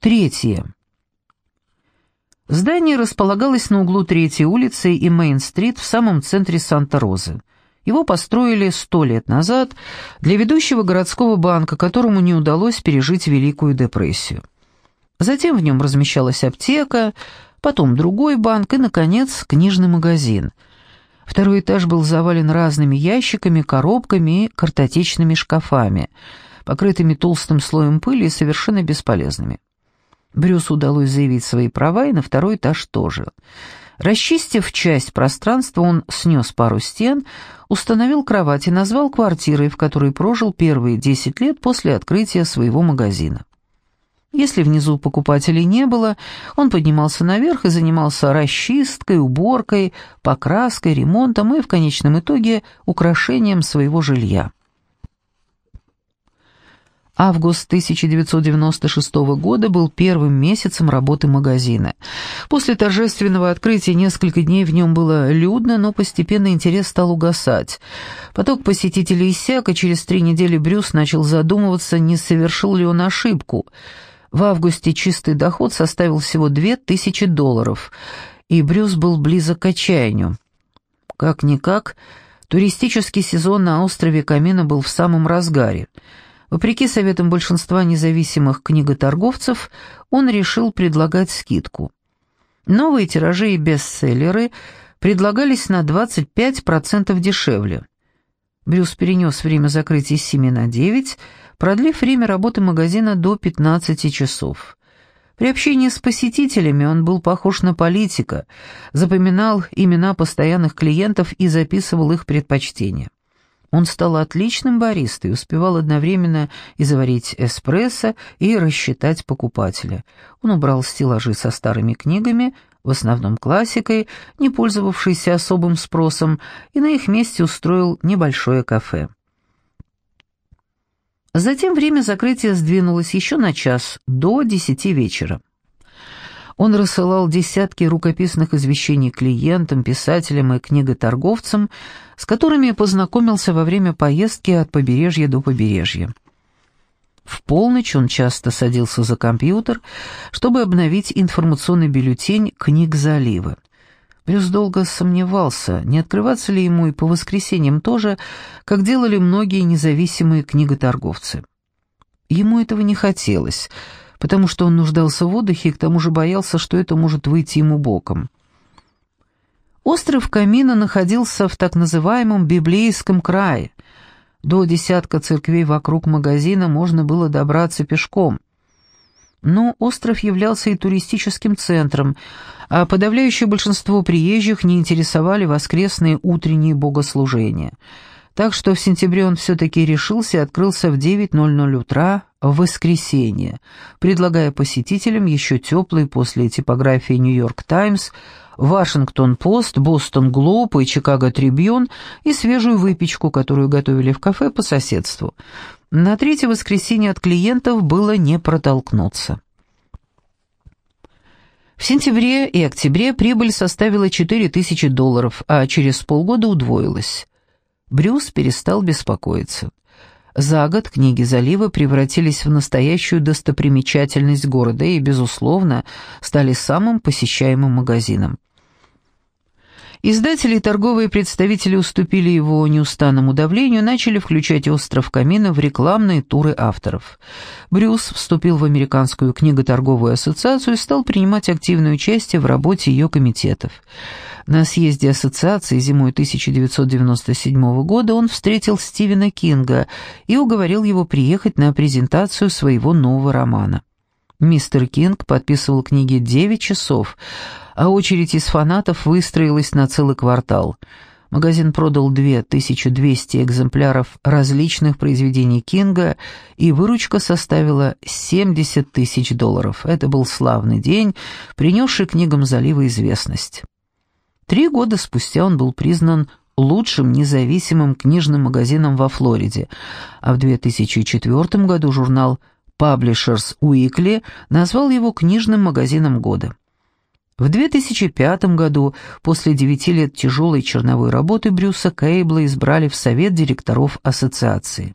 Третье. Здание располагалось на углу Третьей улицы и Мейн-стрит в самом центре Санта-Розы. Его построили сто лет назад для ведущего городского банка, которому не удалось пережить Великую депрессию. Затем в нем размещалась аптека, потом другой банк и, наконец, книжный магазин. Второй этаж был завален разными ящиками, коробками и картотечными шкафами, покрытыми толстым слоем пыли и совершенно бесполезными. Брюсу удалось заявить свои права и на второй этаж тоже. Расчистив часть пространства, он снес пару стен, установил кровать и назвал квартирой, в которой прожил первые десять лет после открытия своего магазина. Если внизу покупателей не было, он поднимался наверх и занимался расчисткой, уборкой, покраской, ремонтом и, в конечном итоге, украшением своего жилья. Август 1996 года был первым месяцем работы магазина. После торжественного открытия несколько дней в нем было людно, но постепенно интерес стал угасать. Поток посетителей иссяк, и через три недели Брюс начал задумываться, не совершил ли он ошибку. В августе чистый доход составил всего 2000 долларов, и Брюс был близок к отчаянию. Как-никак, туристический сезон на острове Камина был в самом разгаре – Вопреки советам большинства независимых книготорговцев, он решил предлагать скидку. Новые тиражи и бестселлеры предлагались на 25% дешевле. Брюс перенес время закрытия с 7 на 9, продлив время работы магазина до 15 часов. При общении с посетителями он был похож на политика, запоминал имена постоянных клиентов и записывал их предпочтения. Он стал отличным баристой, успевал одновременно и заварить эспрессо, и рассчитать покупателя. Он убрал стеллажи со старыми книгами, в основном классикой, не пользовавшейся особым спросом, и на их месте устроил небольшое кафе. Затем время закрытия сдвинулось еще на час, до десяти вечера. Он рассылал десятки рукописных извещений клиентам, писателям и книготорговцам, с которыми познакомился во время поездки от побережья до побережья. В полночь он часто садился за компьютер, чтобы обновить информационный бюллетень «Книг залива». Брюс долго сомневался, не открываться ли ему и по воскресеньям тоже, как делали многие независимые книготорговцы. Ему этого не хотелось — потому что он нуждался в отдыхе и к тому же боялся, что это может выйти ему боком. Остров Камина находился в так называемом библейском крае. До десятка церквей вокруг магазина можно было добраться пешком. Но остров являлся и туристическим центром, а подавляющее большинство приезжих не интересовали воскресные утренние богослужения. Так что в сентябре он все-таки решился и открылся в 9.00 утра в воскресенье, предлагая посетителям еще теплые после типографии «Нью-Йорк Таймс», «Вашингтон-Пост», «Бостон Глоб» и «Чикаго Трибьюн» и свежую выпечку, которую готовили в кафе по соседству. На третье воскресенье от клиентов было не протолкнуться. В сентябре и октябре прибыль составила 4000 долларов, а через полгода удвоилась. Брюс перестал беспокоиться. За год книги залива превратились в настоящую достопримечательность города и, безусловно, стали самым посещаемым магазином. Издатели и торговые представители уступили его неустанному давлению начали включать «Остров Камина» в рекламные туры авторов. Брюс вступил в Американскую книготорговую ассоциацию и стал принимать активное участие в работе ее комитетов. На съезде ассоциации зимой 1997 года он встретил Стивена Кинга и уговорил его приехать на презентацию своего нового романа. Мистер Кинг подписывал книги 9 часов, а очередь из фанатов выстроилась на целый квартал. Магазин продал 2200 экземпляров различных произведений Кинга, и выручка составила 70 тысяч долларов. Это был славный день, принесший книгам залива известность. Три года спустя он был признан лучшим независимым книжным магазином во Флориде, а в 2004 году журнал Publishers Weekly назвал его книжным магазином года. В 2005 году, после девяти лет тяжелой черновой работы Брюса Кейбла избрали в совет директоров ассоциации.